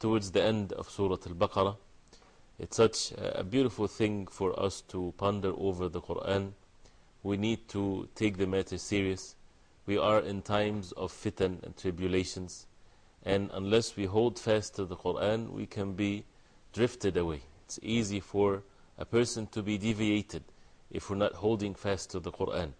Towards the end of Surah Al-Baqarah It's such a beautiful thing for us to ponder over the Quran. We need to take the matter serious. We are in times of fitan and tribulations. And unless we hold fast to the Quran, we can be drifted away. It's easy for a person to be deviated if we're not holding fast to the Quran.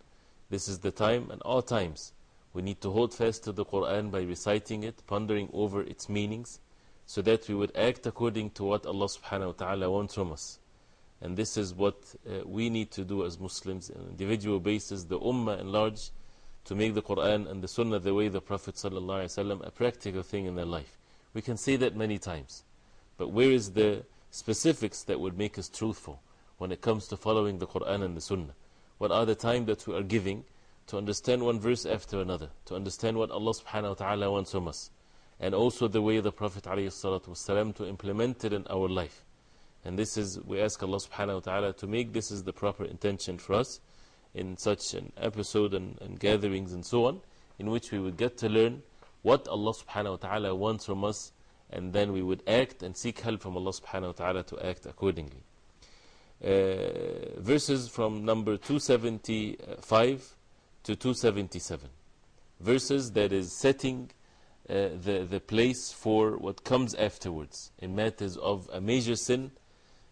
This is the time and all times. We need to hold fast to the Quran by reciting it, pondering over its meanings, so that we would act according to what Allah subhanahu wa ta'ala wants from us. And this is what uh, we need to do as Muslims on an individual basis, the Ummah in large, to make the Quran and the Sunnah the way the Prophet wasallam a practical thing in their life. We can say that many times. But where is the specifics that would make us truthful when it comes to following the Quran and the Sunnah? What are the time that we are giving to understand one verse after another, to understand what Allah subhanahu wa ta'ala wants from us? And also the way the Prophet ﷺ to implement it in our life. And this is, we ask Allah subhanahu wa ta'ala to make this is the proper intention for us in such an episode and, and gatherings and so on, in which we would get to learn what Allah subhanahu wa ta'ala wants from us, and then we would act and seek help from Allah subhanahu wa ta'ala to act accordingly. Uh, verses from number 275 to 277. Verses that is setting uh, the, the place for what comes afterwards. In matters of a major sin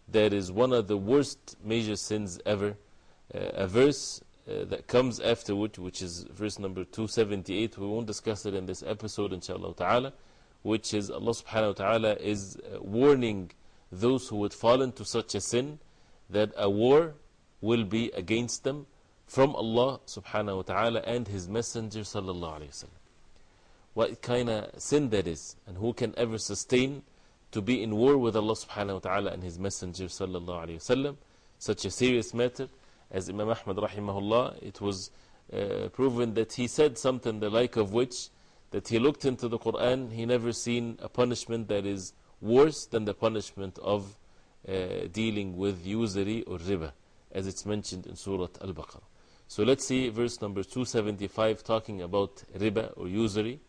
that is one of the worst major sins ever. Uh, a verse uh, that comes afterward, which is verse number 278, we won't discuss it in this episode, inshallah ta'ala, which is Allah subhanahu wa ta'ala is warning those who would fall into such a sin that a war will be against them from Allah subhanahu wa ta'ala and His Messenger sallallahu alayhi wa sallam what kind of sin that is, and who can ever sustain to be in war with Allah subhanahu wa ta'ala and His Messenger sallallahu alayhi wasallam. Such a serious matter, as Imam Ahmad rahimahullah, it was uh, proven that he said something the like of which, that he looked into the Quran, he never seen a punishment that is worse than the punishment of uh, dealing with usury or riba, as it's mentioned in Surah Al Baqarah. So let's see verse number 275 talking about riba or usury.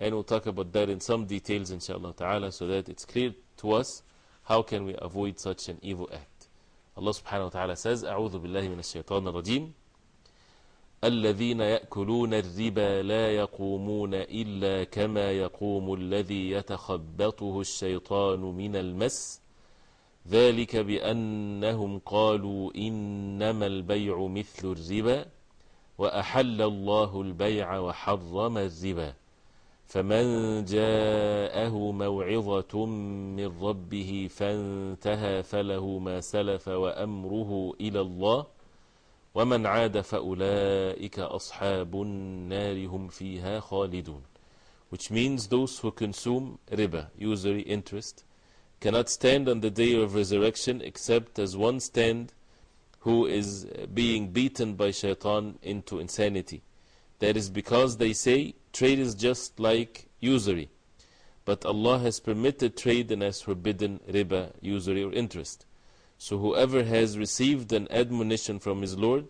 And we'll talk about that in some details, inshallah ta'ala, so that it's clear to us how can we avoid such an evil act. Allah subhanahu wa ta'ala says, أعوذ بالله من الشيطان الرجيم الذين يأكلون الربا لا يقومون إلا كما يقوم الذي يتخبطه الشيطان من المس ذلك بأنهم قالوا إنما البيع مثل الربا وأحل الله البيع وحرم الربا. فمن جاءه موعظة من ربه فانتهى فله ما سلف وأمره إلى الله ومن عاد فأولئك أصحاب النار هم فيها خالدون which means those who consume riba, usury interest, cannot stand on the day of resurrection except as one stand who is being beaten by shaitan into insanity. That is because they say trade is just like usury. But Allah has permitted trade and has forbidden riba, usury, or interest. So whoever has received an admonition from his Lord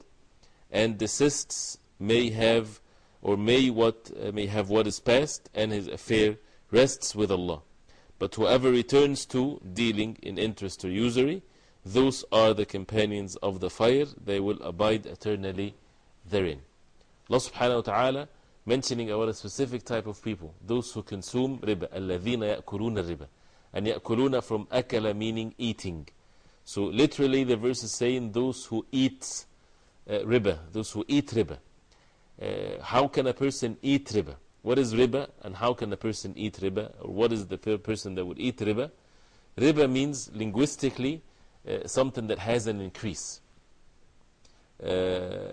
and desists may have or may, what, uh, may have what is past and his affair rests with Allah. But whoever returns to dealing in interest or usury, those are the companions of the fire, they will abide eternally therein. Allah subhanahu wa ta'ala mentioning about a specific type of people, those who consume riba, الَّذِينَ يَأْكُلُونَ الرِّبَا And يأكلون from أكل meaning eating. So literally the verse is saying those who eat uh, riba, those who eat riba. Uh, how can a person eat riba? What is riba and how can a person eat riba? Or what is the per person that would eat riba? Riba means linguistically uh, something that has an increase. Uh,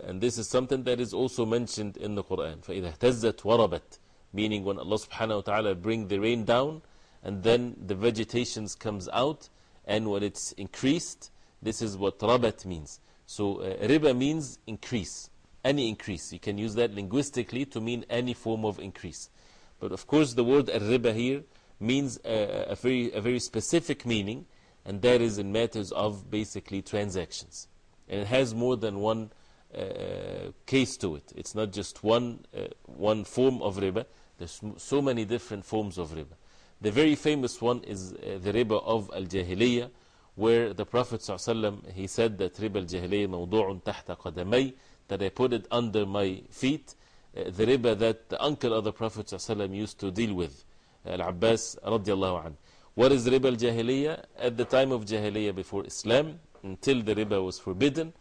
and this is something that is also mentioned in the Quran. فَإِذَا اهْتَزَّتْ وَرَبَتْ Meaning when Allah subhanahu wa ta'ala bring the rain down and then the vegetation comes out and when it's increased, this is what rabat means. So uh, riba means increase, any increase. You can use that linguistically to mean any form of increase. But of course, the word riba here means a, a, very, a very specific meaning, and that is in matters of basically transactions. and has more than one uh, uh, case to it. It's not just one, uh, one form of riba, there's so many different forms of riba. The very famous one is the riba of Al Jahiliyyah, where the Prophet ﷺ, he said that riba Al Jahiliyyah mawdu'un tahta qadamay, that I put it under my feet. the riba that the uncle of the Prophet ﷺ used to deal with, Al Abbas. What is riba Al Jahiliyyah? At the time of Jahiliyyah before Islam, until the riba was forbidden,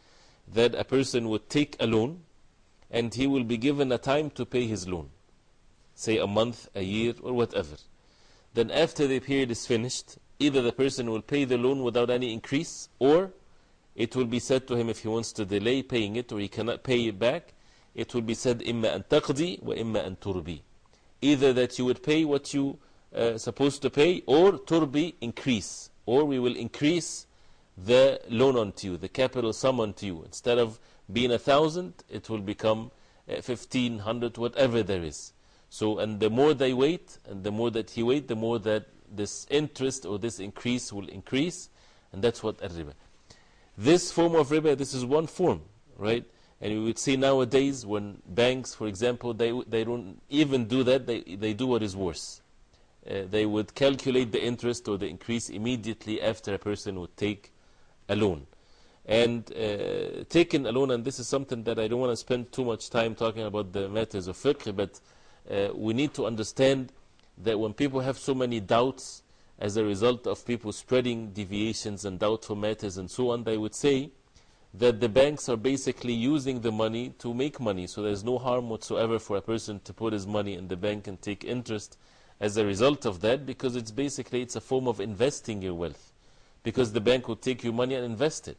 that a person would take a loan and he will be given a time to pay his loan. Say a month, a year, or whatever. Then, after the period is finished, either the person will pay the loan without any increase, or it will be said to him if he wants to delay paying it or he cannot pay it back, it will be said, إِمَّا أَن تَقْضِي وَإِمَّا أَن تُرْبِي. Either that you would pay what you are supposed to pay, or turbi, increase. Or we will increase the loan onto you, the capital sum onto you. Instead of being a thousand, it will become uh, fifteen hundred, whatever there is. So, and the more they wait, and the more that he wait, the more that this interest or this increase will increase, and that's what a riba. This form of riba, this is one form, right? And you would see nowadays when banks, for example, they, they don't even do that, they, they do what is worse. Uh, they would calculate the interest or the increase immediately after a person would take a loan. And uh, taking a and this is something that I don't want to spend too much time talking about the matters of fiqh, but uh, we need to understand that when people have so many doubts as a result of people spreading deviations and doubtful matters and so on, they would say that the banks are basically using the money to make money. So there's no harm whatsoever for a person to put his money in the bank and take interest as a result of that because it's basically it's a form of investing your wealth. Because the bank will take your money and invest it.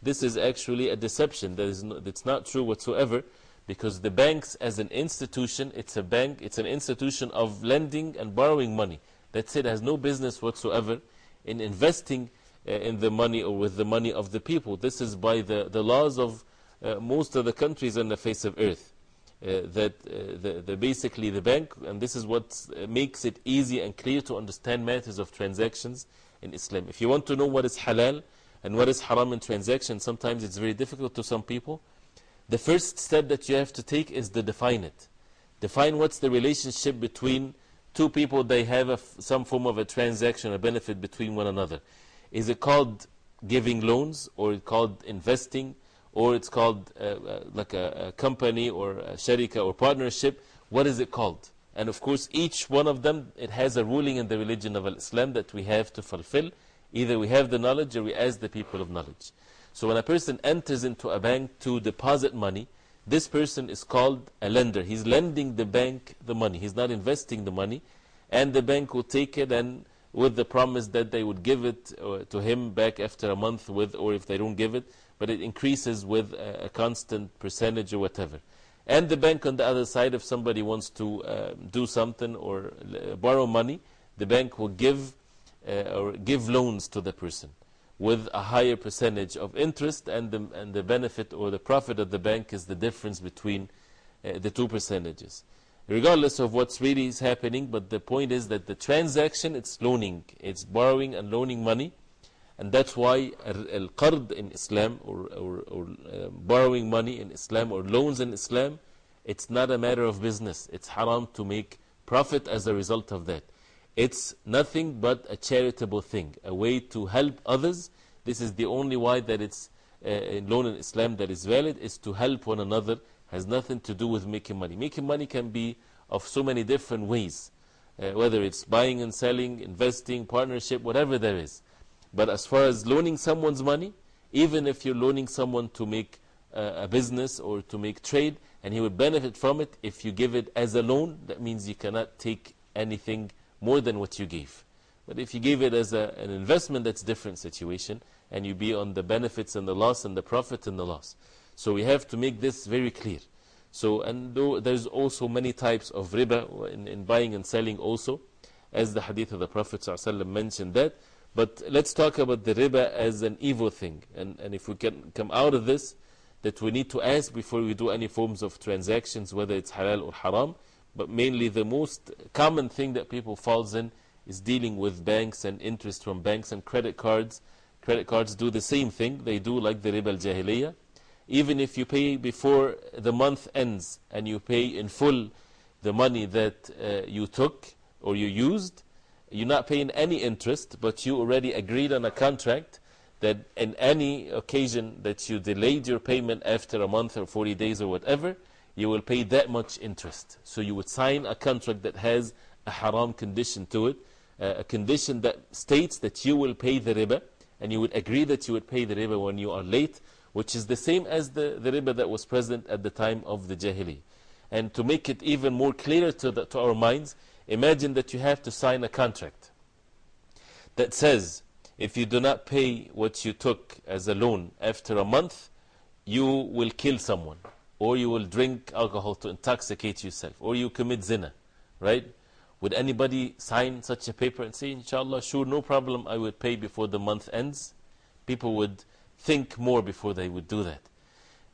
This is actually a deception. That is no, that's not true whatsoever because the banks as an institution, it's a bank, it's an institution of lending and borrowing money. That's it, has no business whatsoever in investing uh, in the money or with the money of the people. This is by the, the laws of uh, most of the countries on the face of earth. Uh, that the, the basically the bank, and this is what makes it easy and clear to understand matters of transactions in Islam. If you want to know what is halal and what is haram in transactions, sometimes it's very difficult to some people. The first step that you have to take is to define it. Define what's the relationship between two people, they have some form of a transaction, a benefit between one another. Is it called giving loans, or it's called investing, or it's called uh, uh, like a, a, company or a sharika or partnership? What is it called? And of course, each one of them, it has a ruling in the religion of Islam that we have to fulfill. Either we have the knowledge or we ask the people of knowledge. So when a person enters into a bank to deposit money, this person is called a lender. He's lending the bank the money. He's not investing the money. And the bank will take it and with the promise that they would give it uh, to him back after a month with, or if they don't give it, but it increases with a, a constant percentage or whatever. And the bank on the other side, if somebody wants to uh, do something or uh, borrow money, the bank will give uh, or give loans to the person with a higher percentage of interest, and the, and the benefit or the profit of the bank is the difference between the two percentages. Regardless of what's really is happening, but the point is that the transaction, it's loaning, it's borrowing and loaning money. And that's why al qard in Islam, or, or, uh, borrowing money in Islam, or loans in Islam, it's not a matter of business. It's haram to make profit as a result of that. It's nothing but a charitable thing, a way to help others. This is the only way that it's uh, in loan in Islam that is valid, is to help one another, has nothing to do with making money. Making money can be of so many different ways. uh, whether it's buying and selling, investing, partnership, whatever there is. But as far as loaning someone's money, even if you're loaning someone to make uh, a business or to make trade, and he would benefit from it, if you give it as a loan, that means you cannot take anything more than what you gave. But if you give it as a, an investment, that's a different situation, and you be on the benefits and the loss and the profit and the loss. So we have to make this very clear. So, and there's also many types of riba in, in buying and selling also, as the hadith of the Prophet ﷺ mentioned that. But let's talk about the riba as an evil thing. And, and if we can come out of this, that we need to ask before we do any forms of transactions, whether it's halal or haram. But mainly the most common thing that people falls in is dealing with banks and interest from banks and credit cards. Credit cards do the same thing. They do like the riba al-jahiliyyah. Even if you pay before the month ends and you pay in full the money that uh, you took or you used, you're not paying any interest, but you already agreed on a contract that in any occasion that you delayed your payment after a month or 40 days or whatever, you will pay that much interest. So you would sign a contract that has a haram condition to it, uh, a condition that states that you will pay the riba, and you would agree that you would pay the riba when you are late, which is the same as the, the riba that was present at the time of the Jahili. And to make it even more clear to, the, to our minds, imagine that you have to sign a contract that says if you do not pay what you took as a loan after a month, you will kill someone, or you will drink alcohol to intoxicate yourself, or you commit zina, right? Would anybody sign such a paper and say, Inshallah, sure, no problem, I would pay before the month ends? People would think more before they would do that.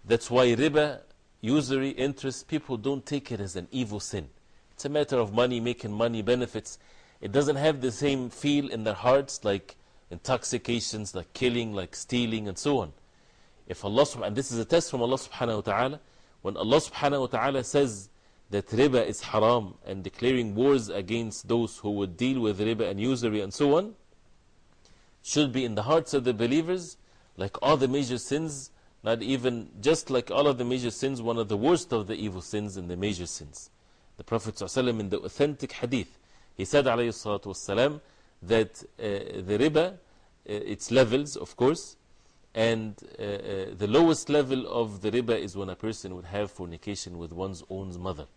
That's why riba, usury, interest, people don't take it as an evil sin. It's a matter of money, making money, benefits. It doesn't have the same feel in their hearts like intoxications, like killing, like stealing, and so on. If Allah subhanahu and this is a test from Allah subhanahu wa ta'ala, when Allah subhanahu wa ta'ala says that riba is haram and declaring wars against those who would deal with riba and usury and so on, should be in the hearts of the believers, like all the major sins, not even just like all of the major sins, one of the worst of the evil sins and the major sins. The Prophet ﷺ in the authentic hadith, he said, alayhi salatu wasalam, that uh, the riba, uh, its levels, of course, and uh, uh, the lowest level of the riba is when a person would have fornication with one's own mother.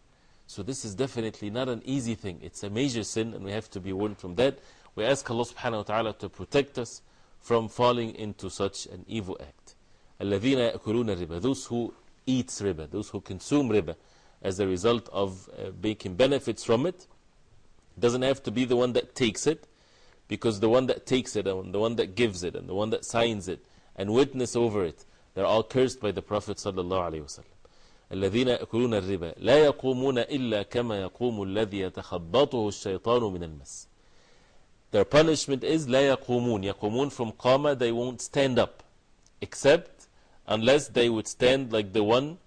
So, this is definitely not an easy thing. It's a major sin, and we have to be warned from that. We ask Allah subhanahu wa ta'ala to protect us from falling into such an evil act. الَّذِينَ يَأْكُلُونَ الرِّبَى Those who eat riba, those who consume riba as a result of uh, making benefits from it. doesn't have to be the one that takes it, because the one that takes it, and the one that gives it, and the one that signs it, and witness over it, they're all cursed by the Prophet sallallahu alaihi wasallam. الذين يأكلون الربا لا يقومون إلا كما يقوم الذي يتخبطه الشيطان من المس Their punishment is لا يقومون يقومون from قام they won't stand up except unless they would stand like the one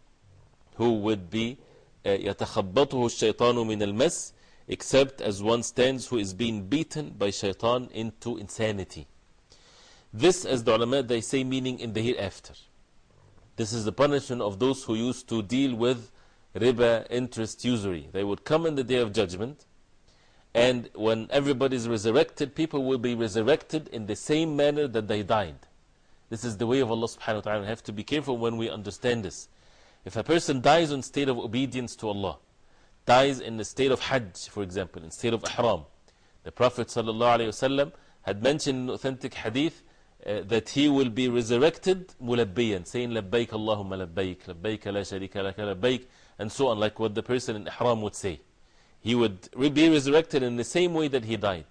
who would be يتخبطه الشيطان من المس except as one stands who is being beaten by shaitan into insanity. This, as the ulama, they say, meaning in the hereafter. This is the punishment of those who used to deal with riba, interest, usury. They would come in the day of judgment, and when everybody is resurrected, people will be resurrected in the same manner that they died. This is the way of Allah subhanahu wa ta'ala. We have to be careful when we understand this. If a person dies in state of obedience to Allah, dies in the state of Hajj, for example, in state of Ihram, the Prophet ﷺ had mentioned in authentic hadith uh, that he will be resurrected mulabbiyan, saying labbaik Allahumma labbaik, labbaik la sharika laka labbaik, and so on, like what the person in Ihram would say. He would be resurrected in the same way that he died.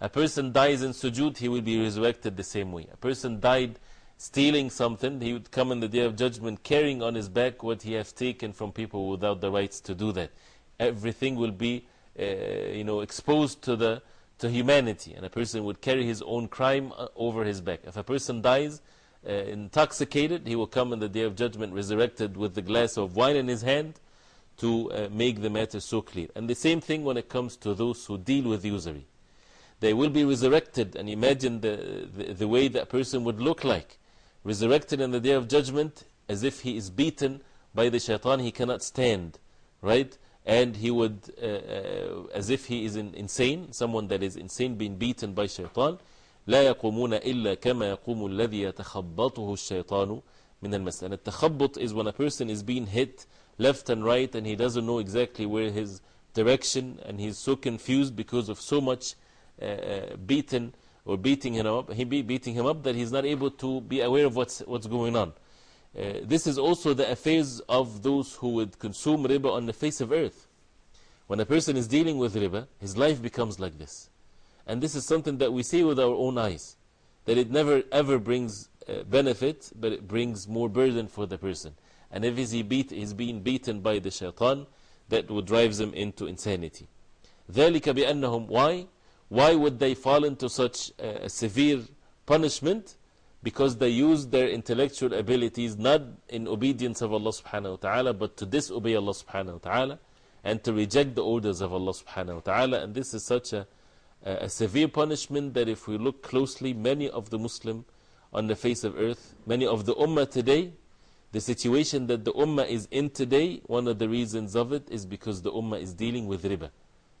A person dies in sujood, he will be resurrected the same way. A person died stealing something, he would come in the day of judgment carrying on his back what he has taken from people without the rights to do that. Everything will be uh, you know, exposed to, the, to humanity, and a person would carry his own crime over his back. If a person dies uh, intoxicated, he will come in the day of judgment resurrected with the glass of wine in his hand to uh, make the matter so clear. And the same thing when it comes to those who deal with usury. They will be resurrected, and imagine the, the, the way that person would look like resurrected in the day of judgment as if he is beaten by the shaitan, he cannot stand, right? and he would, uh, uh, as if he is in, insane, someone that is insane being beaten by shaitan, لا يقومون إلا كما يقوم الذي يتخبطه الشيطان من المس. And التخبط is when a person is being hit left and right and he doesn't know exactly where his direction and he's so confused because of so much uh, uh, beaten or beating him up, he be beating him up that he's not able to be aware of what's, what's going on. Uh, this is also the affairs of those who would consume riba on the face of earth. When a person is dealing with riba, his life becomes like this. And this is something that we see with our own eyes. That it never ever brings uh, benefit, but it brings more burden for the person. And if he beat, he's being beaten by the shaitan, that would drive them into insanity. ذلك بأنهم why? Why would they fall into such a severe punishment? Because they use their intellectual abilities not in obedience of Allah subhanahu wa ta'ala, but to disobey Allah subhanahu wa ta'ala and to reject the orders of Allah subhanahu wa ta'ala. And this is such a, a severe punishment that if we look closely, many of the Muslim on the face of earth, many of the Ummah today, the situation that the Ummah is in today, one of the reasons of it is because the Ummah is dealing with riba.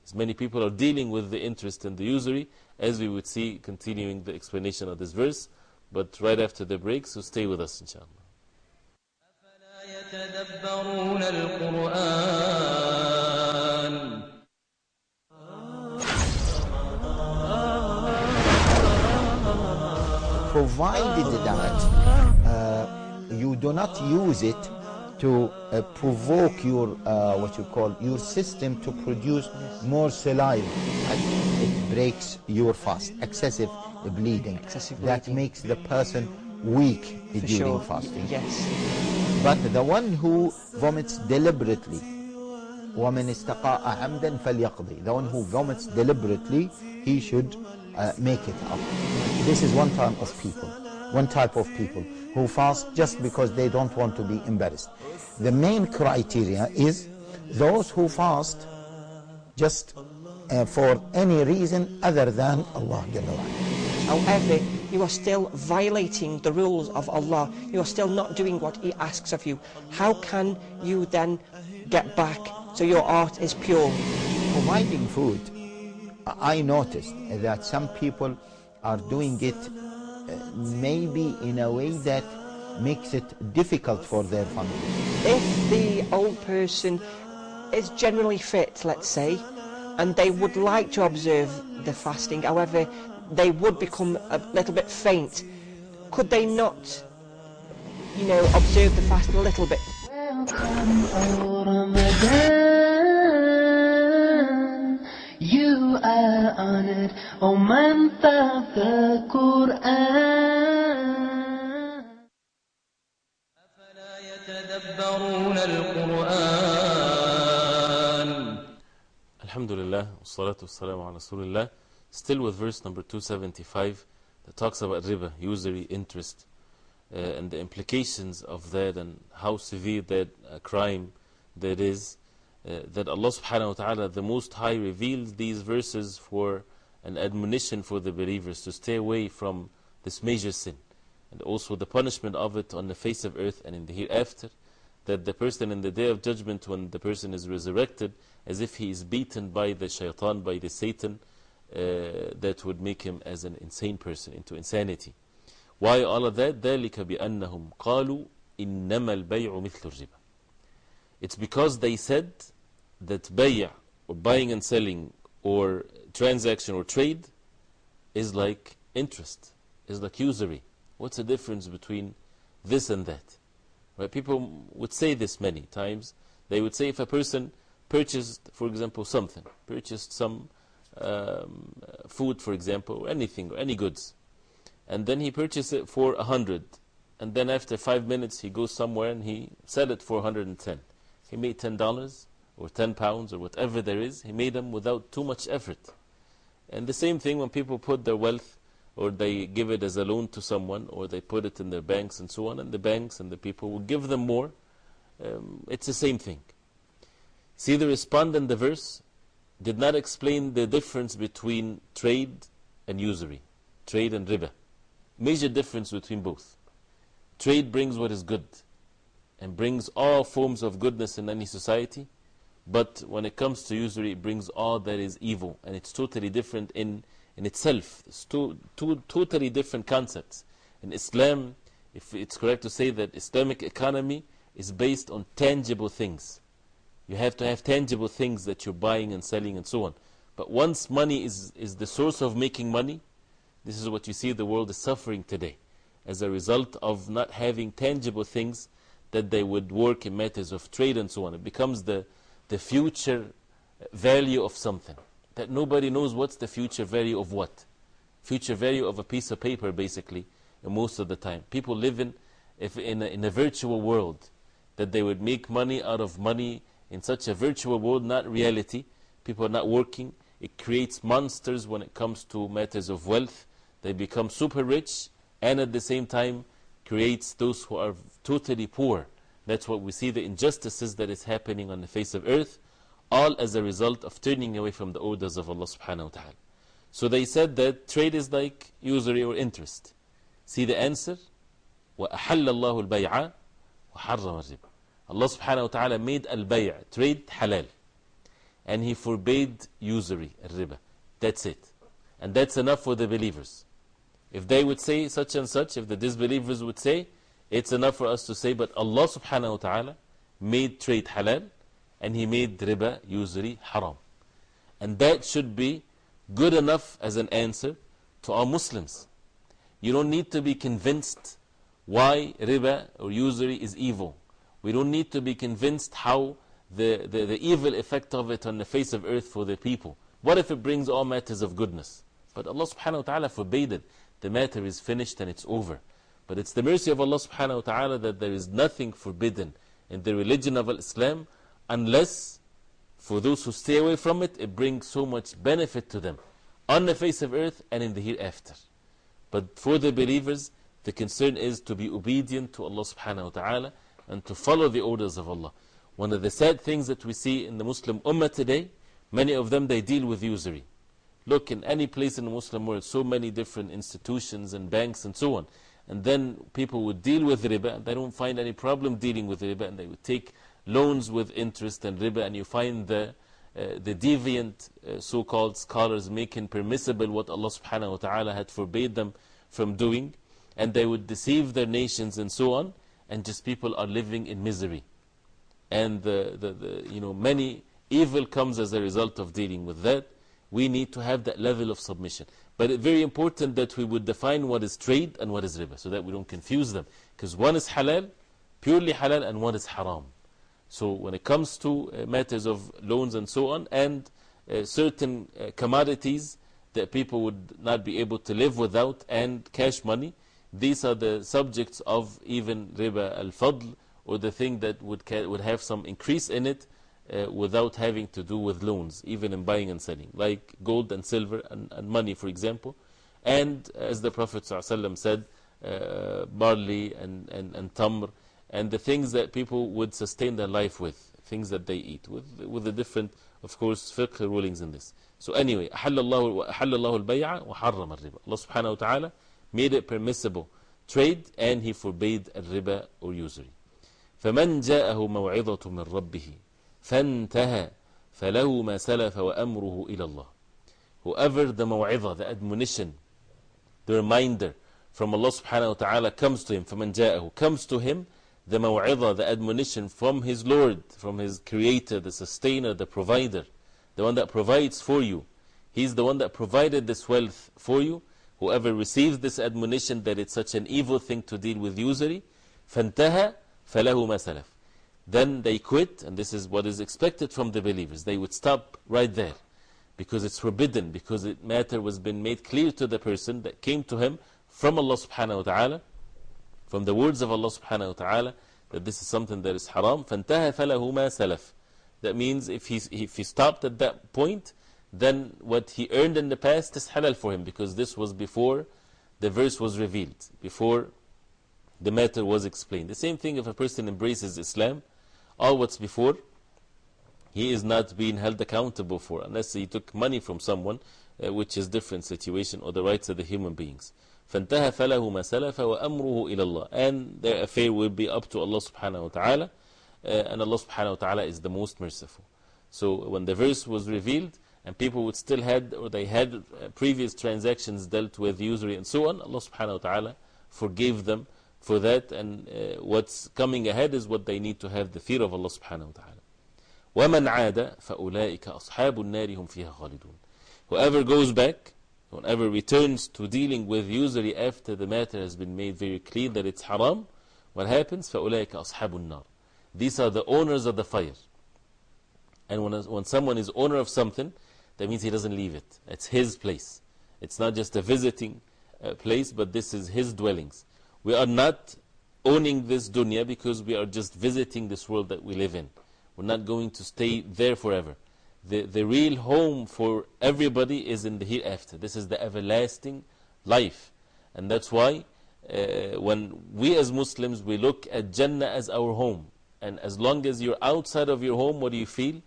As many people are dealing with the interest and the usury, as we would see continuing the explanation of this verse, but right after the break, so stay with us, inshallah. Provided that uh, you do not use it to uh, provoke your uh, what you call your system to produce more saliva and it breaks your fast excessive bleeding Excessive that bleeding. makes the person weak For during sure. fasting Yes. but the one who vomits deliberately ومن استقاء عمدا فليقضي the one who vomits deliberately he should uh, make it up this is one type of people one type of people who fast just because they don't want to be embarrassed the main criteria is those who fast just uh, for any reason other than Allah Jalla wa Ala. However, you are still violating the rules of Allah. You are still not doing what He asks of you. How can you then get back so your heart is pure? providing food, I noticed that some people are doing it uh, maybe in a way that makes it difficult for their family. If the old person is generally fit, let's say, and they would like to observe the fasting, however, they would become a little bit faint, could they not, you know, observe the fast a little bit? Welcome, O Ramadan. You are honored, oh, O month of the Quran. يتدبرون القرآن Alhamdulillah, wassalatu wassalamu ala Rasulullah. Still with verse number 275 that talks about riba, usury, interest, uh, and the implications of that and how severe that uh, crime that is. Uh, that Allah subhanahu wa ta'ala, the Most High, reveals these verses for an admonition for the believers to stay away from this major sin. And also the punishment of it on the face of earth and in the hereafter. That the person in the day of judgment, when the person is resurrected, as if he is beaten by the shaitan, by the Satan, uh, that would make him as an insane person, into insanity. Why all of that? ذلك بأنهم قالوا إنما البيع مثل الربا. It's because they said that bay'a, or buying and selling, or transaction or trade, is like interest, is like usury. What's the difference between this and that? Right? People would say this many times. They would say if a person purchased, for example, something, purchased some um, food, for example, or anything, or any goods, and then he purchased it for a hundred, and then after five minutes he goes somewhere and he sell it for 110. He made $10 or 10 pounds or whatever there is, he made them without too much effort. And the same thing when people put their wealth or they give it as a loan to someone or they put it in their banks and so on, and the banks and the people will give them more. Um, it's the same thing. See, the respondent, the verse, did not explain the difference between trade and usury, trade and riba. Major difference between both. Trade brings what is good and brings all forms of goodness in any society, But when it comes to usury, it brings all that is evil, and it's totally different in, in itself. It's two, two totally different concepts. In Islam, if it's correct to say that Islamic economy is based on tangible things. You have to have tangible things that you're buying and selling and so on. But once money is, is the source of making money, this is what you see the world is suffering today as a result of not having tangible things that they would work in matters of trade and so on. It becomes the, the future value of something. That nobody knows what's the future value of what. Future value of a piece of paper, basically, most of the time. People live in, if in, a, in a virtual world, that they would make money out of money in such a virtual world, not reality. People are not working. It creates monsters when it comes to matters of wealth. They become super rich and at the same time creates those who are totally poor. That's what we see the injustices that is happening on the face of earth, all as a result of turning away from the orders of Allah subhanahu wa ta'ala. So they said that trade is like usury or interest. See the answer? وَأَحَلَّ اللَّهُ الْبَيْعَ وَحَرَّمَ الرِّبَى Allah subhanahu wa ta'ala made al-bay' trade halal. And He forbade usury, al-riba. That's it. And that's enough for the believers. If they would say such and such, if the disbelievers would say, it's enough for us to say, but Allah subhanahu wa ta'ala made trade halal and He made riba, usury, haram. And that should be good enough as an answer to our Muslims. You don't need to be convinced why riba or usury is evil. We don't need to be convinced how the, the, the evil effect of it on the face of earth for the people. What if it brings all matters of goodness? But Allah subhanahu wa ta'ala forbade it. The matter is finished and it's over. But it's the mercy of Allah subhanahu wa ta'ala that there is nothing forbidden in the religion of Islam unless for those who stay away from it, it brings so much benefit to them on the face of earth and in the hereafter. But for the believers, the concern is to be obedient to Allah subhanahu wa ta'ala and to follow the orders of Allah. One of the sad things that we see in the Muslim Ummah today, many of them they deal with usury. Look, in any place in the Muslim world, so many different institutions and banks and so on. And then people would deal with riba, they don't find any problem dealing with riba, and they would take loans with interest and riba, and you find the, uh, the deviant uh, so called scholars making permissible what Allah subhanahu wa ta'ala had forbade them from doing, and they would deceive their nations and so on, and just people are living in misery. And the, the, the, you know, many evil comes as a result of dealing with that. We need to have that level of submission. But it's very important that we would define what is trade and what is riba so that we don't confuse them. Because one is halal, purely halal, and one is haram. So when it comes to uh, matters of loans and so on, and uh, certain uh, commodities that people would not be able to live without, and cash money, these are the subjects of even riba al fadl, or the thing that would, would have some increase in it uh, without having to do with loans, even in buying and selling, like gold and silver and, and money, for example. And as the Prophet ﷺ said, uh, barley and, and, and tamr, and the things that people would sustain their life with, things that they eat, with, with the different, of course, fiqh rulings in this. So, anyway, أحل الله, أحل الله البيع وحرم الربا. Allah subhanahu wa ta'ala made it permissible trade and He forbade الربا or usury. فمن جاءه موعظة من ربه فانتهى فله ما سلف وأمره إلى الله Whoever the موعظة, the admonition, the reminder from Allah subhanahu wa ta'ala comes to him, فمن جاءه, comes to him, the موعظة, the admonition from his Lord, from his creator, the sustainer, the provider, the one that provides for you. He's the one that provided this wealth for you. Whoever receives this admonition that it's such an evil thing to deal with usury, فانتهى فله ما سلف then they quit, and this is what is expected from the believers. They would stop right there because it's forbidden, because the matter was been made clear to the person that came to him from Allah subhanahu wa ta'ala, from the words of Allah subhanahu wa ta'ala, that this is something that is haram. فَانْتَهَ فَلَهُ مَا سَلَفْ That means if he, if he stopped at that point, then what he earned in the past is halal for him because this was before the verse was revealed, before the matter was explained. The same thing if a person embraces Islam, all what's before, he is not being held accountable for unless he took money from someone, uh, which is different situation, or the rights of the human beings. فانتهى فله ما سلف وأمره إلى الله and their affair will be up to Allah subhanahu wa ta'ala uh, and Allah subhanahu wa ta'ala is the most merciful So when the verse was revealed, and people would still had, or they had uh, previous transactions dealt with usury and so on, Allah subhanahu wa ta'ala forgave them for that, and uh, what's coming ahead is what they need to have the fear of Allah subhanahu wa ta'ala. وَمَنْ عَادَ فَأُولَٰئِكَ أَصْحَابُ النَّارِ هُمْ فِيهَا خَالِدُونَ Whoever goes back, whoever returns to dealing with usury after the matter has been made very clear that it's haram, what happens? فَأُولَٰئِكَ أَصْحَابُ النَّارِ These are the owners of the fire. And when, when someone is owner of something, that means he doesn't leave it. It's his place. It's not just a visiting uh, place, but this is his dwellings. We are not owning this dunya because we are just visiting this world that we live in. We're not going to stay there forever. The, the real home for everybody is in the hereafter. This is the everlasting life. And that's why uh, when we as Muslims, we look at Jannah as our home. And as long as you're outside of your home, what do you feel?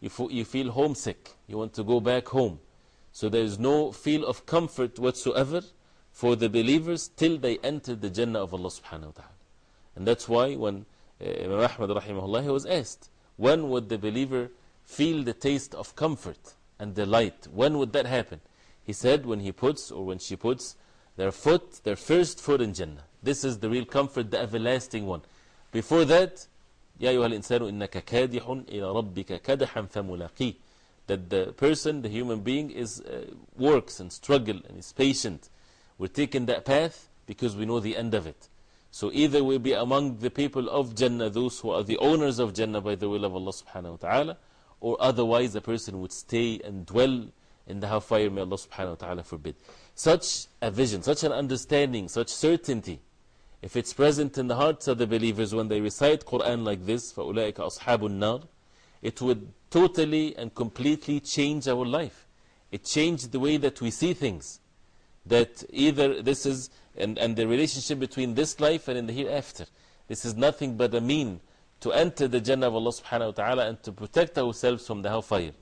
You, you feel homesick. You want to go back home. So there is no feel of comfort whatsoever for the believers till they enter the Jannah of Allah subhanahu wa ta'ala. And that's why when uh, Imam Ahmad rahimahullah was asked, when would the believer feel the taste of comfort and delight? When would that happen? He said, when he puts or when she puts their foot, their first foot in Jannah. This is the real comfort, the everlasting one. Before that, يا أيها الإنسان إنك كادح إلى ربك كدحا فملاقيه that the person, the human being, is, uh, works and struggle and is patient. We're taking that path because we know the end of it. So either we'll be among the people of Jannah, those who are the owners of Jannah by the will of Allah subhanahu wa ta'ala, or otherwise a person would stay and dwell in the hellfire. May Allah subhanahu wa ta'ala forbid. Such a vision, such an understanding, such certainty, if it's present in the hearts of the believers when they recite Quran like this, فَأُولَٰئِكَ أَصْحَابُ النَّارِ it would totally and completely change our life. It changed the way that we see things. That either this is, and, and the relationship between this life and in the hereafter. This is nothing but a mean to enter the Jannah of Allah subhanahu wa ta'ala and to protect ourselves from the hellfire.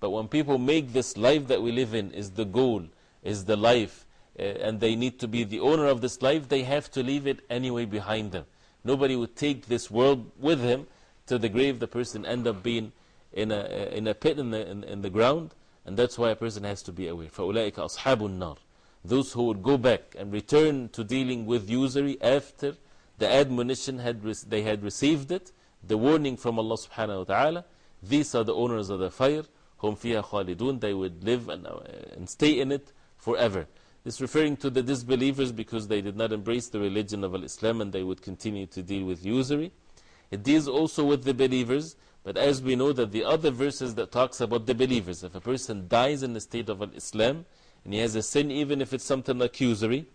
But when people make this life that we live in is the goal, is the life, uh, and they need to be the owner of this life, they have to leave it anyway behind them. Nobody would take this world with him to the grave, the person end up being in a, in a pit in the, in, in the ground, and that's why a person has to be aware. فَأُولَٰئِكَ أَصْحَابُ النَّارِ Those who would go back and return to dealing with usury after the admonition had they had received it, the warning from Allah subhanahu wa ta'ala these are the owners of the fire, hum fiha khalidun, they would live and, uh, and stay in it forever. This referring to the disbelievers because they did not embrace the religion of Islam and they would continue to deal with usury. It deals also with the believers, but as we know that the other verses that talks about the believers, if a person dies in the state of Islam and he has a sin, even if it's something like usury,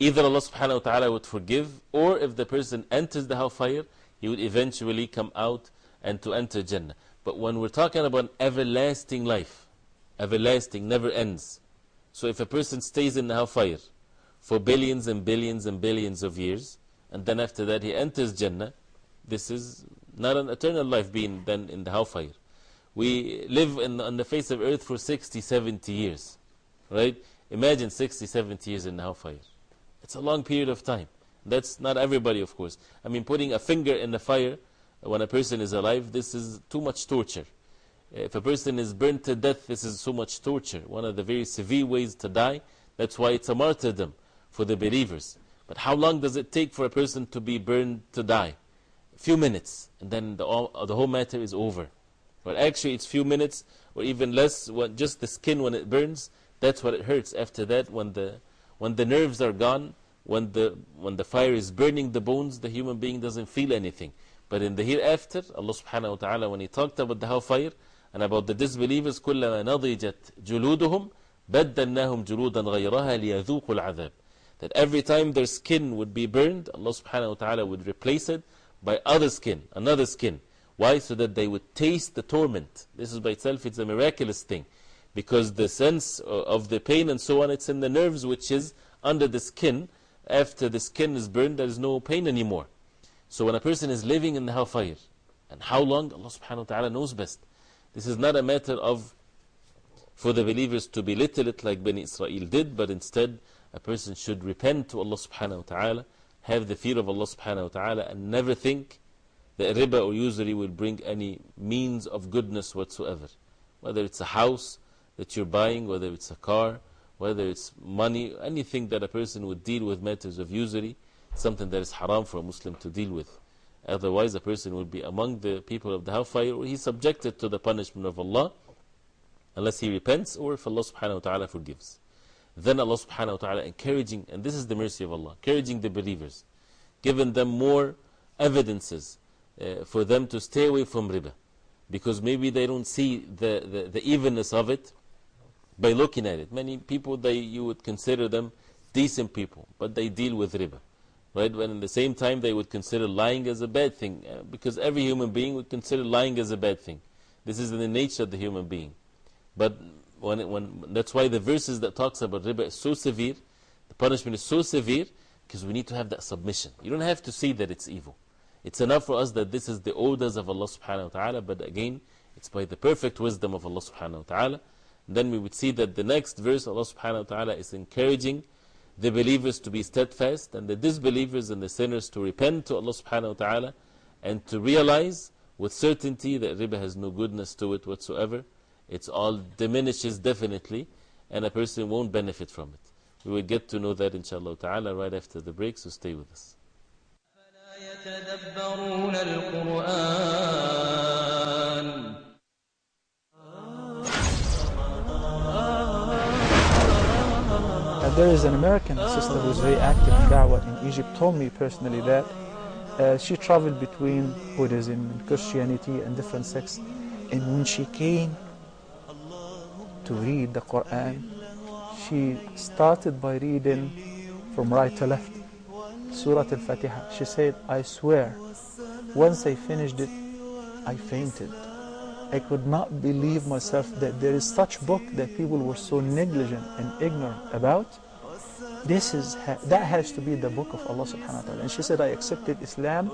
either Allah subhanahu wa ta'ala would forgive, or if the person enters the hellfire, he would eventually come out and to enter Jannah. But when we're talking about everlasting life, everlasting, never ends. So if a person stays in the hellfire for billions and billions and billions of years, and then after that he enters Jannah, this is not an eternal life being then in the hellfire. We live in, on the face of earth for 60, 70 years. Right? Imagine 60, 70 years in the hellfire. It's a long period of time. That's not everybody, of course. I mean, putting a finger in the fire when a person is alive, this is too much torture. If a person is burned to death, this is so much torture. One of the very severe ways to die. That's why it's a martyrdom for the believers. But how long does it take for a person to be burned to die? A few minutes, and then the, all, the whole matter is over. But actually, it's few minutes, or even less, when just the skin when it burns, that's what it hurts. After that, when the, when the nerves are gone, when the, when the fire is burning the bones, the human being doesn't feel anything. But in the hereafter, Allah subhanahu wa ta'ala, when He talked about the hellfire and about the disbelievers, كُلَّمَا نَضِجَتْ جُلُودُهُمْ بَدَّلْنَاهُمْ جُلُودًا غَيْرَهَا لِيَذُوقُوا الْعَذَابِ that every time their skin would be burned, Allah subhanahu wa ta'ala would replace it by other skin, another skin. Why? So that they would taste the torment. This is by itself, it's a miraculous thing. Because the sense of the pain and so on, it's in the nerves which is under the skin. After the skin is burned, there is no pain anymore. So when a person is living in the hellfire, and how long, Allah subhanahu wa ta'ala knows best. This is not a matter of for the believers to belittle it like Bani Israel did, but instead a person should repent to Allah subhanahu wa ta'ala, have the fear of Allah subhanahu wa ta'ala, and never think that riba or usury will bring any means of goodness whatsoever. Whether it's a house that you're buying, whether it's a car, whether it's money, anything that a person would deal with matters of usury, something that is haram for a Muslim to deal with. Otherwise, a person will be among the people of the hellfire or he's subjected to the punishment of Allah unless he repents or if Allah subhanahu wa ta'ala forgives. Then Allah subhanahu wa ta'ala encouraging, and this is the mercy of Allah, encouraging the believers, giving them more evidences uh, for them to stay away from riba. Because maybe they don't see the, the, the evenness of it by looking at it. Many people, they, you would consider them decent people, but they deal with riba. Right? When at the same time they would consider lying as a bad thing, uh, because every human being would consider lying as a bad thing. This is in the nature of the human being. But when, it, when, that's why the verses that talks about riba is so severe, the punishment is so severe, because we need to have that submission. You don't have to see that it's evil. It's enough for us that this is the orders of Allah subhanahu wa ta'ala, but again, it's by the perfect wisdom of Allah subhanahu wa ta'ala. Then we would see that the next verse, Allah subhanahu wa ta'ala is encouraging the believers to be steadfast and the disbelievers and the sinners to repent to Allah subhanahu wa ta'ala and to realize with certainty that riba has no goodness to it whatsoever. It's all diminishes definitely and a person won't benefit from it. We will get to know that inshallah ta'ala right after the break, so stay with us. There is an American sister who's very active in Dawah in Egypt, told me personally that uh, she traveled between Buddhism and Christianity and different sects. And when she came to read the Quran, she started by reading from right to left, Surah Al Fatiha. She said, I swear, once I finished it, I fainted. I could not believe myself that there is such book that people were so negligent and ignorant about. This is ha- that has to be the book of Allah subhanahu wa ta'ala. And she said, I accepted Islam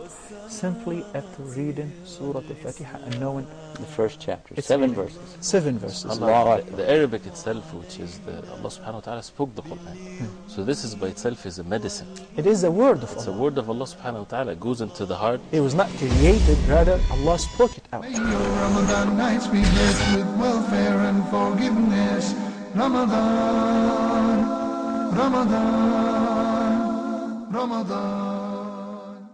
simply after reading Surah Al-Fatiha and knowing The first chapter, It's seven really- verses. seven verses. Allah, the, the Arabic itself, which is the Allah subhanahu wa ta'ala spoke the Quran. Hmm. So this is by itself is a medicine. It is the word of It's a word of Allah subhanahu wa ta'ala. It goes into the heart. It was not created, rather Allah spoke it out. May your Ramadan nights be blessed with welfare and forgiveness. Ramadan, Ramadan, Ramadan.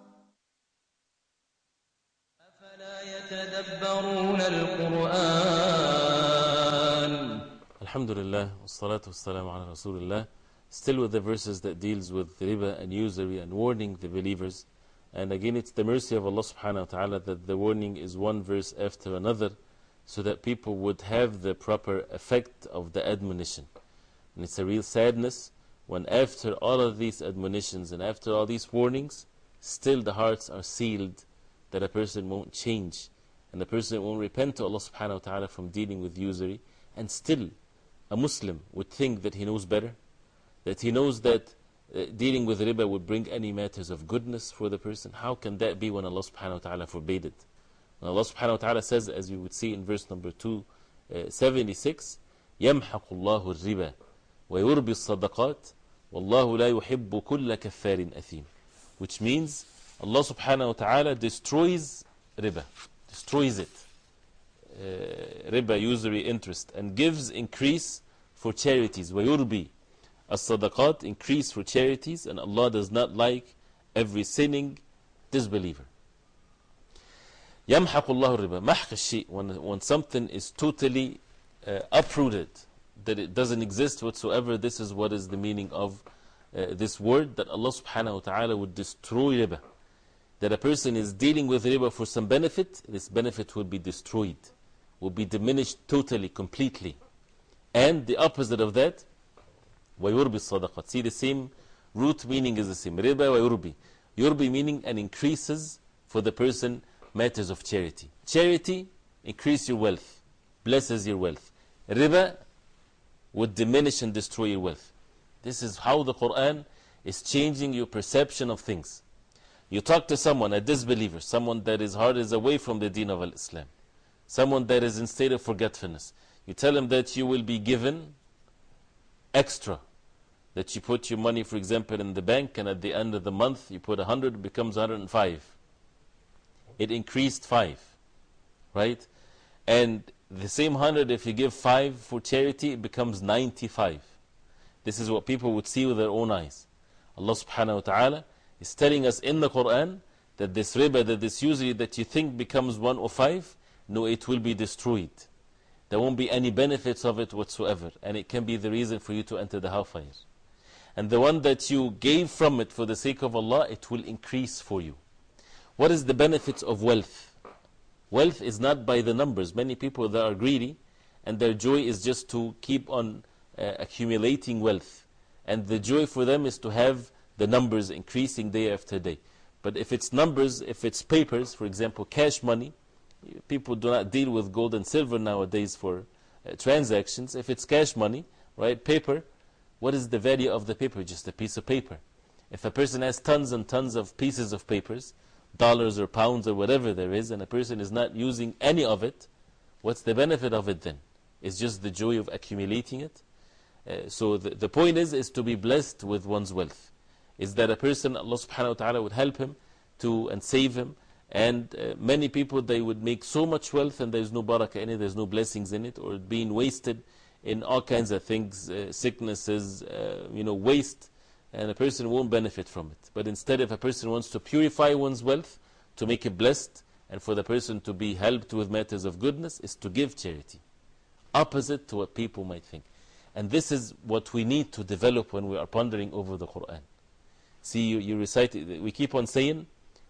أفلا يتدبرون القرآن Alhamdulillah, wassalatu wassalamu ala Rasulullah. Still with the verses that deals with riba and usury and warning the believers. And again, it's the mercy of Allah subhanahu wa ta'ala that the warning is one verse after another so that people would have the proper effect of the admonition. And it's a real sadness when after all of these admonitions and after all these warnings, still the hearts are sealed that a person won't change and a person won't repent to Allah subhanahu wa ta'ala from dealing with usury and still a Muslim would think that he knows better, that he knows that uh, dealing with riba would bring any matters of goodness for the person. How can that be when Allah subhanahu wa ta'ala forbade it? When Allah subhanahu wa ta'ala says, as you would see in verse number 276, يَمْحَقُ اللَّهُ الرِّبَى وَيُرْبِي الصَّدَقَاتِ وَاللَّهُ لَا يُحِبُّ كُلَّ كَفَّارٍ أَثِيمٍ Which means Allah subhanahu wa ta'ala destroys riba, destroys it uh, riba, usury, interest, and gives increase for charities. وَيُرْبِي as-sadaqat, increase for charities, and Allah does not like every sinning disbeliever. يَمْحَقُ اللَّهُ الرِّبَى مَحْقَ الشيء when, when something is totally uh, uprooted, that it doesn't exist whatsoever, this is what is the meaning of uh, this word, that Allah subhanahu wa ta'ala would destroy riba. That a person is dealing with riba for some benefit, this benefit will be destroyed will be diminished totally, completely. And the opposite of that, وَيُرْبِ الصَّدَقَةِ See, the same root meaning is the same. Riba وَيُرْبِ Yurbi meaning and increases for the person matters of charity. Charity increase your wealth, blesses your wealth. Riba would diminish and destroy your wealth. This is how the Quran is changing your perception of things. You talk to someone, a disbeliever, someone that his heart is away from the deen of Islam someone that is in state of forgetfulness. You tell him that you will be given extra. That you put your money, for example, in the bank, and at the end of the month, you put 100, it becomes 105. it increased 5. Right? And the same 100, if you give 5 for charity, it becomes 95. This is what people would see with their own eyes. Allah subhanahu wa ta'ala is telling us in the Quran that this riba, that this usury that you think becomes 105, no, it will be destroyed. There won't be any benefits of it whatsoever, and it can be the reason for you to enter the hellfire. And the one that you gave from it for the sake of Allah, it will increase for you. What is the benefits of wealth? Wealth is not by the numbers. Many people that are greedy, and their joy is just to keep on uh, accumulating wealth. And the joy for them is to have the numbers increasing day after day. But if it's numbers, if it's papers, for example, cash money, people do not deal with gold and silver nowadays for uh, transactions. If it's cash money, right, paper, what is the value of the paper? Just a piece of paper. If a person has tons and tons of pieces of papers, dollars or pounds or whatever there is, and a person is not using any of it, what's the benefit of it then? It's just the joy of accumulating it. Uh, so the, the point is, is to be blessed with one's wealth. Is that a person, Allah subhanahu wa ta'ala would help him to, and save him. And uh, many people, they would make so much wealth and there's no barakah in it, there's no blessings in it, or being wasted in all kinds of things, uh, sicknesses, you know, waste and a person won't benefit from it. But instead, if a person wants to purify one's wealth, to make it blessed, and for the person to be helped with matters of goodness, is to give charity. Opposite to what people might think. And this is what we need to develop when we are pondering over the Quran. See, you, you recite it, we keep on saying,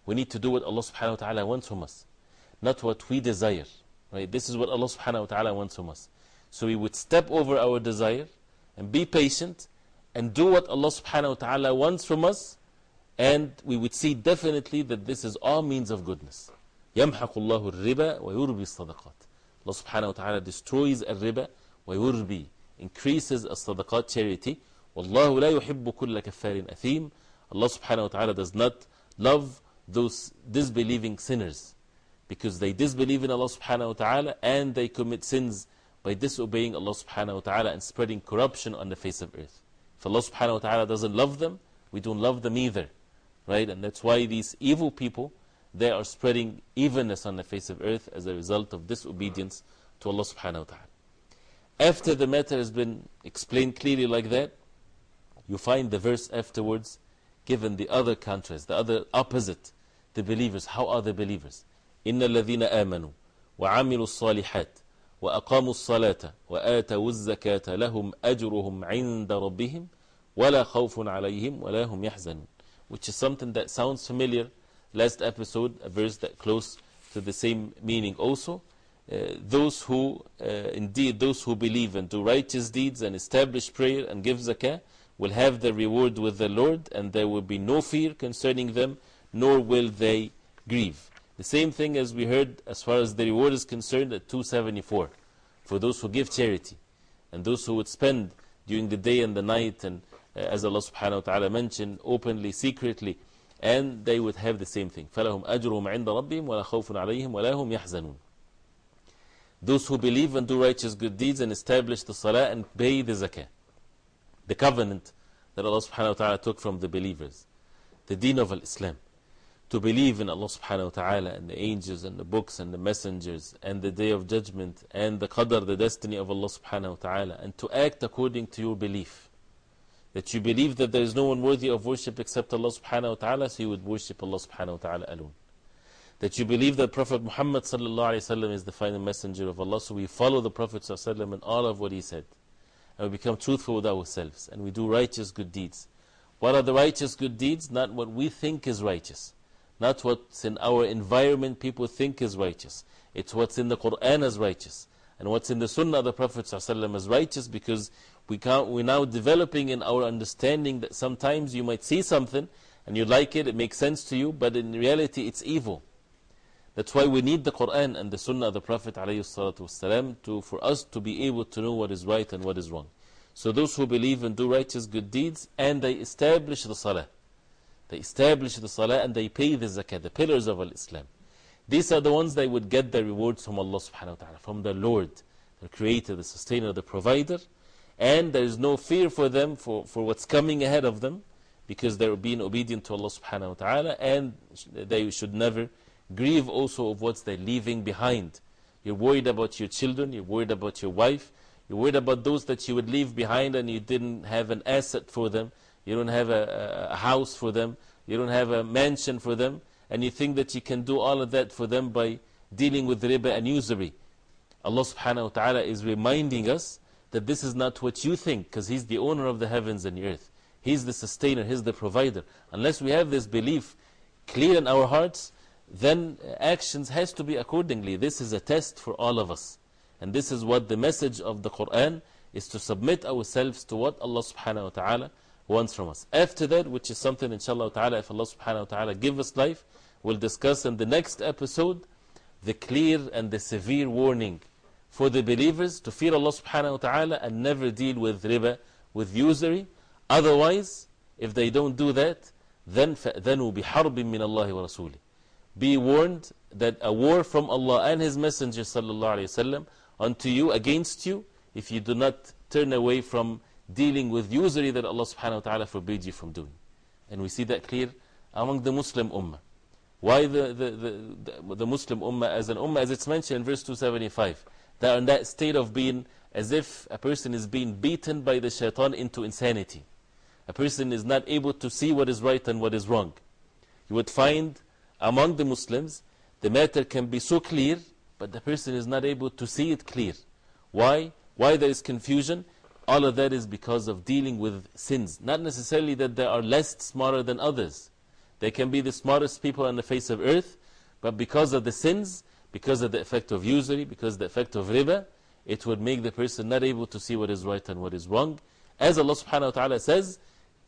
we need to do what Allah subhanahu wa ta'ala wants from us, not what we desire. Right? This is what Allah subhanahu wa ta'ala wants from us. So we would step over our desire and be patient and do what Allah subhanahu wa ta'ala wants from us, and we would see definitely that this is all means of goodness. يَمْحَقُ اللَّهُ الرِّبَى وَيُرْبِي الصَّدَقَاتِ Allah subhanahu wa ta'ala destroys الرِّبَى وَيُرْبِي increases الصدقات charity وَاللَّهُ لَا يُحِبُّ كُلَّ كَفَّارٍ أَثِيمٍ Allah subhanahu wa ta'ala does not love those disbelieving sinners because they disbelieve in Allah subhanahu wa ta'ala and they commit sins by disobeying Allah subhanahu wa ta'ala and spreading corruption on the face of earth. If Allah subhanahu wa ta'ala doesn't love them, we don't love them either. Right? And that's why these evil people, they are spreading evenness on the face of earth as a result of disobedience to Allah subhanahu wa ta'ala. After the matter has been explained clearly like that, you find the verse afterwards given the other contrast, the other opposite. The believers, how are the believers? إِنَّ الَّذِينَ آمَنُوا وَعَمِلُوا الصَّالِحَاتِ وأقاموا الصلاة وآتوا الزكاة لهم أجرهم عند ربهم ولا خوف عليهم ولا هم يحزنون which is something that sounds familiar last episode a verse that close to the same meaning also uh, those who uh, indeed those who believe and do righteous deeds and establish prayer and give zakah will have the reward with the Lord and there will be no fear concerning them nor will they grieve the same thing as we heard as far as the reward is concerned at 274 for those who give charity and those who would spend during the day and the night and uh, as Allah subhanahu wa ta'ala mentioned openly, secretly and they would have the same thing فَلَهُمْ أَجْرُهُمْ عِنْدَ رَبِّهِمْ وَلَا خَوْفٌ عَلَيْهِمْ وَلَا هُمْ يَحْزَنُونَ Those who believe and do righteous good deeds and establish the salah and pay the zakah. The covenant that Allah subhanahu wa ta'ala took from the believers. The deen of Islam to believe in Allah subhanahu wa ta'ala and the angels and the books and the messengers and the day of judgment and the qadr, the destiny of Allah subhanahu wa ta'ala, and to act according to your belief. That you believe that there is no one worthy of worship except Allah subhanahu wa ta'ala, so you would worship Allah subhanahu wa ta'ala alone. That you believe that Prophet Muhammad sallallahu alayhi wa is the final messenger of Allah, so we follow the Prophet sallallahu alayhi wa in all of what he said. And we become truthful with ourselves, and we do righteous good deeds. What are the righteous good deeds? Not what we think is righteous not what's in our environment people think is righteous. It's what's in the Quran as righteous. And what's in the Sunnah of the Prophet ﷺ as righteous because we can't, we're now developing in our understanding that sometimes you might see something and you like it, it makes sense to you, but in reality it's evil. That's why we need the Quran and the Sunnah of the Prophet ﷺ to, for us to be able to know what is right and what is wrong. So those who believe and do righteous good deeds and they establish the Salah. They establish the salah and they pay the zakah, the pillars of Islam. These are the ones that would get the rewards from Allah subhanahu wa ta'ala, from the Lord, the Creator, the Sustainer, the Provider. And there is no fear for them for, for what's coming ahead of them because they're being obedient to Allah subhanahu wa ta'ala and they should never grieve also of what they're leaving behind. You're worried about your children, you're worried about your wife, you're worried about those that you would leave behind and you didn't have an asset for them, you don't have a, a, house for them, you don't have a mansion for them, and you think that you can do all of that for them by dealing with riba and usury. Allah subhanahu wa ta'ala is reminding us that this is not what you think, because He's the owner of the heavens and the earth. He's the sustainer, He's the provider. Unless we have this belief clear in our hearts, then actions has to be accordingly. This is a test for all of us. And this is what the message of the Quran is to submit ourselves to what Allah subhanahu wa ta'ala wants from us. After that, which is something inshallah ta'ala, if Allah subhanahu wa ta'ala give us life, we'll discuss in the next episode the clear and the severe warning for the believers to fear Allah subhanahu wa ta'ala and never deal with riba, with usury. Otherwise, if they don't do that, then فَأْذَنُوا بِحَرْبٍ مِّنَ اللَّهِ وَرَسُولِهِ Be warned that a war from Allah and His Messenger sallallahu alayhi wa sallam unto you, against you, if you do not turn away from dealing with usury that Allah subhanahu wa ta'ala forbade you from doing. And we see that clear among the Muslim Ummah. Why the, the, the, the Muslim Ummah as an Ummah, as it's mentioned in verse 275, they are in that state of being as if a person is being beaten by the shaitan into insanity. A person is not able to see what is right and what is wrong. You would find among the Muslims, the matter can be so clear, but the person is not able to see it clear. Why? Why there is confusion? All of that is because of dealing with sins. Not necessarily that they are less smarter than others. They can be the smartest people on the face of earth, but because of the sins, because of the effect of usury, because of the effect of riba, it would make the person not able to see what is right and what is wrong. As Allah subhanahu wa ta'ala says,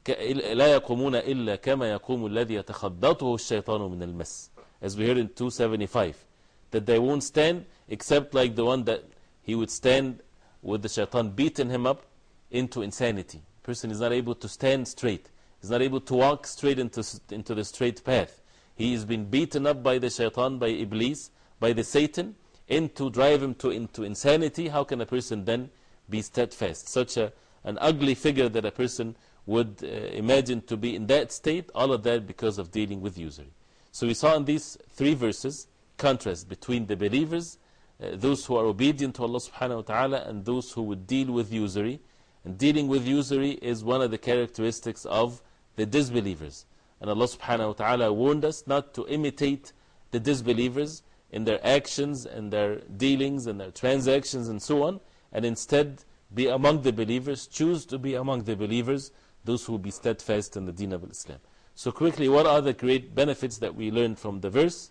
لا يقومون إلا كما يقوم الذي يتخبطه الشيطان من المس as we heard in 275 that they won't stand except like the one that he would stand with the shaitan beating him up into insanity a person is not able to stand straight he's not able to walk straight into, into the straight path he is being beaten up by the shaitan by iblis by the satan and to drive him to, into insanity how can a person then be steadfast such a, an ugly figure that a person would uh, imagine to be in that state, all of that because of dealing with usury. So we saw in these three verses contrast between the believers, uh, those who are obedient to Allah subhanahu wa ta'ala, and those who would deal with usury. And dealing with usury is one of the characteristics of the disbelievers. And Allah subhanahu wa ta'ala warned us not to imitate the disbelievers in their actions and their dealings and their transactions and so on, and instead be among the believers, choose to be among the believers those who will be steadfast in the deen of Islam. So, quickly, what are the great benefits that we learn from the verse?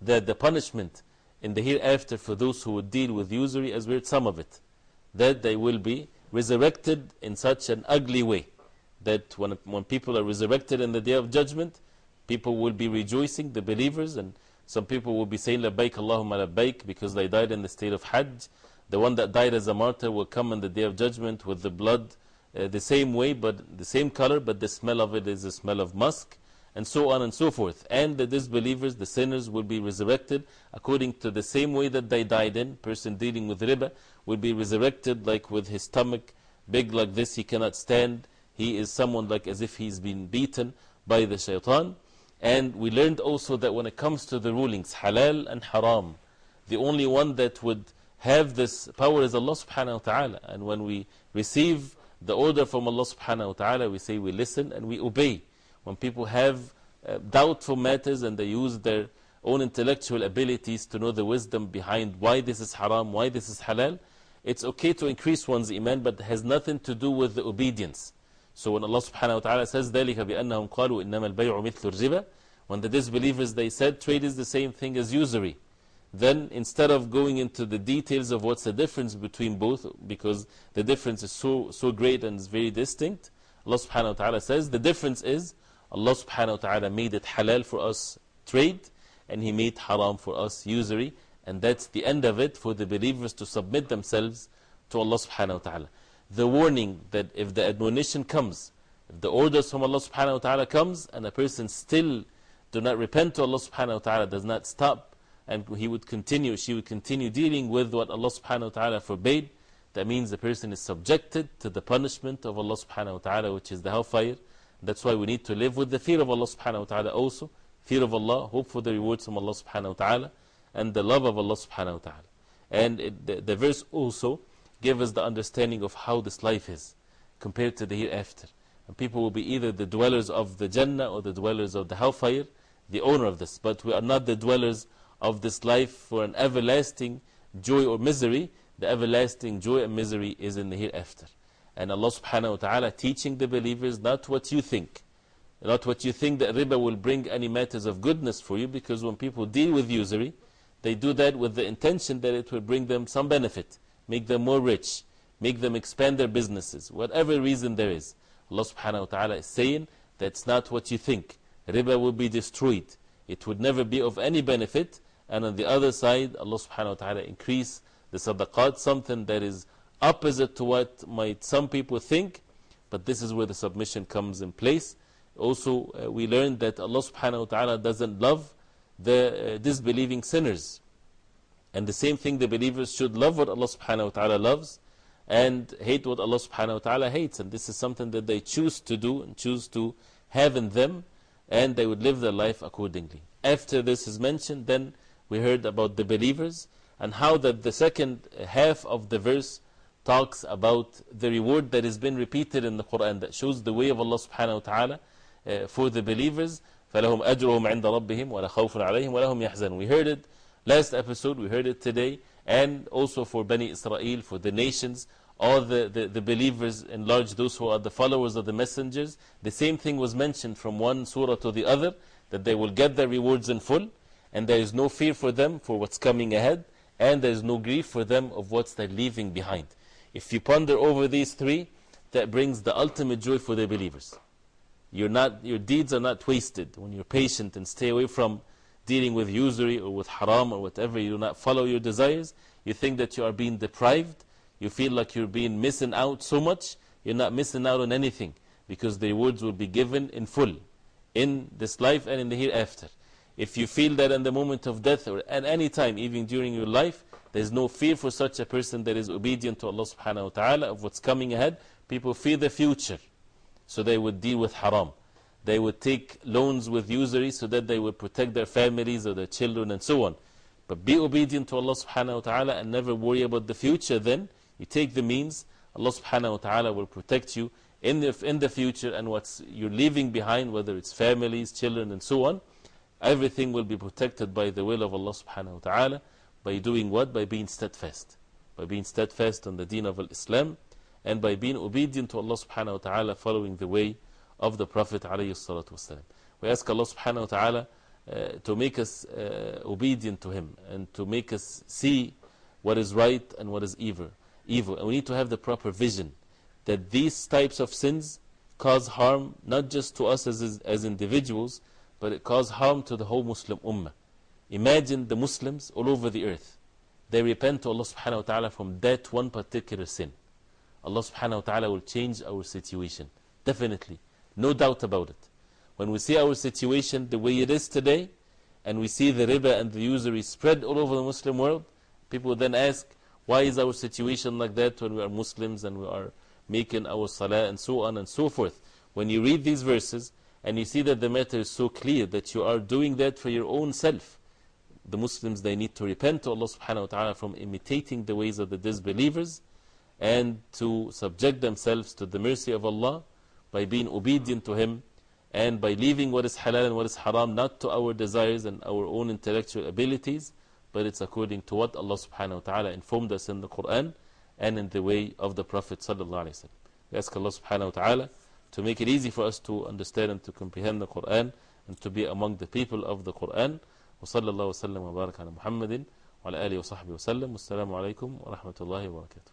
That the punishment in the hereafter for those who would deal with usury, as we heard some of it, that they will be resurrected in such an ugly way that when, when people are resurrected in the day of judgment, people will be rejoicing, the believers, and some people will be saying, Labbaik Allahumma Labbaik, because they died in the state of Hajj. The one that died as a martyr will come in the day of judgment with the blood uh, the same way, but the same color, but the smell of it is the smell of musk, and so on and so forth. And the disbelievers, the sinners, will be resurrected according to the same way that they died in. Person dealing with riba will be resurrected like with his stomach big like this, he cannot stand. He is someone like as if he's been beaten by the shaitan. And we learned also that when it comes to the rulings, halal and haram, the only one that would have this power is Allah subhanahu wa ta'ala. And when we receive the order from Allah subhanahu wa ta'ala, we say we listen and we obey. When people have uh, doubtful matters and they use their own intellectual abilities to know the wisdom behind why this is haram, why this is halal, it's okay to increase one's iman, but it has nothing to do with the obedience. So when Allah subhanahu wa ta'ala says, ذَلِكَ بِأَنَّهُمْ قَالُوا إِنَّمَا الْبَيْعُ مِثْلُ الرِّبَى When the disbelievers, they said, trade is the same thing as usury then instead of going into the details of what's the difference between both, because the difference is so, so great and is very distinct, Allah subhanahu wa ta'ala says the difference is Allah subhanahu wa ta'ala made it halal for us trade, and He made haram for us usury, and that's the end of it for the believers to submit themselves to Allah subhanahu wa ta'ala. The warning that if the admonition comes, if the orders from Allah subhanahu wa ta'ala comes, and a person still do not repent to Allah subhanahu wa ta'ala, does not stop and he would continue, she would continue dealing with what Allah subhanahu wa ta'ala forbade, that means the person is subjected to the punishment of Allah subhanahu wa ta'ala, which is the hellfire. That's why we need to live with the fear of Allah subhanahu wa ta'ala also. fear of Allah, hope for the rewards from Allah subhanahu wa ta'ala, and the love of Allah subhanahu wa ta'ala. And it, the, the verse also gives us the understanding of how this life is compared to the hereafter. And people will be either the dwellers of the Jannah or the dwellers of the hellfire, the owner of this. But we are not the dwellers of this life for an everlasting joy or misery. The everlasting joy and misery is in the hereafter. And Allah subhanahu wa ta'ala teaching the believers not what you think. Not what you think that riba will bring any matters of goodness for you, because when people deal with usury, they do that with the intention that it will bring them some benefit, make them more rich, make them expand their businesses, whatever reason there is. Allah subhanahu wa ta'ala is saying that's not what you think. Riba will be destroyed. It would never be of any benefit. And on the other side, Allah subhanahu wa ta'ala increase the sadaqat, something that is opposite to what might some people think. But this is where the submission comes in place. Also, uh, we learned that Allah subhanahu wa ta'ala doesn't love the uh, disbelieving sinners. And the same thing, the believers should love what Allah subhanahu wa ta'ala loves and hate what Allah subhanahu wa ta'ala hates. And this is something that they choose to do and choose to have in them, and they would live their life accordingly. After this is mentioned, then we heard about the believers and how that the second half of the verse talks about the reward that has been repeated in the Quran that shows the way of Allah subhanahu wa ta'ala uh, for the believers. فَلَهُمْ أَجْرُهُمْ عِنْدَ رَبِّهِمْ وَلَا خَوْفٌ عَلَيْهِمْ وَلَا هُمْ يَحْزَنُونَ We heard it last episode, we heard it today, and also for Bani Israel, for the nations, all the, the, the believers, in large those who are the followers of the messengers. The same thing was mentioned from one surah to the other, that they will get their rewards in full, and there is no fear for them for what's coming ahead, and there is no grief for them of what they're leaving behind. If you ponder over these three, that brings the ultimate joy for the believers. You're not, your deeds are not wasted when you're patient and stay away from dealing with usury or with haram or whatever. You do not follow your desires. You think that you are being deprived. You feel like you're being missing out so much. You're not missing out on anything because the rewards will be given in full in this life and in the hereafter. If you feel that in the moment of death or at any time, even during your life, there is no fear for such a person that is obedient to Allah subhanahu wa ta'ala of what's coming ahead. People fear the future, so they would deal with haram. They would take loans with usury so that they would protect their families or their children and so on. But be obedient to Allah subhanahu wa ta'ala and never worry about the future then. You take the means, Allah subhanahu wa ta'ala will protect you in the, in the future and what you're leaving behind, whether it's families, children, and so on. Everything will be protected by the will of Allah subhanahu wa ta'ala. By doing what? By being steadfast. By being steadfast on the deen of Islam and by being obedient to Allah subhanahu wa ta'ala, following the way of the Prophet alayhi salatu wasalam. We ask Allah subhanahu wa ta'ala uh, to make us uh, obedient to Him and to make us see what is right and what is evil. evil. And we need to have the proper vision that these types of sins cause harm not just to us as, as individuals, but it cause harm to the whole Muslim ummah. Imagine the Muslims all over the earth. They repent to Allah subhanahu wa ta'ala from that one particular sin. Allah subhanahu wa ta'ala will change our situation. Definitely. No doubt about it. When we see our situation the way it is today, and we see the riba and the usury spread all over the Muslim world, people then ask, why is our situation like that when we are Muslims and we are making our salah and so on and so forth? When you read these verses and you see that the matter is so clear that you are doing that for your own self, the Muslims they need to repent to Allah subhanahu wa ta'ala from imitating the ways of the disbelievers and to subject themselves to the mercy of Allah by being obedient to Him and by leaving what is halal and what is haram not to our desires and our own intellectual abilities but it's according to what Allah subhanahu wa ta'ala informed us in the Quran and in the way of the Prophet sallallahu alayhi wa We ask Allah subhanahu wa ta'ala to make it easy for us to understand and to comprehend the Quran and to be among the people of the Quran وصلى الله وسلم وبارك على محمد وعلى آله وصحبه وسلم والسلام عليكم ورحمة الله وبركاته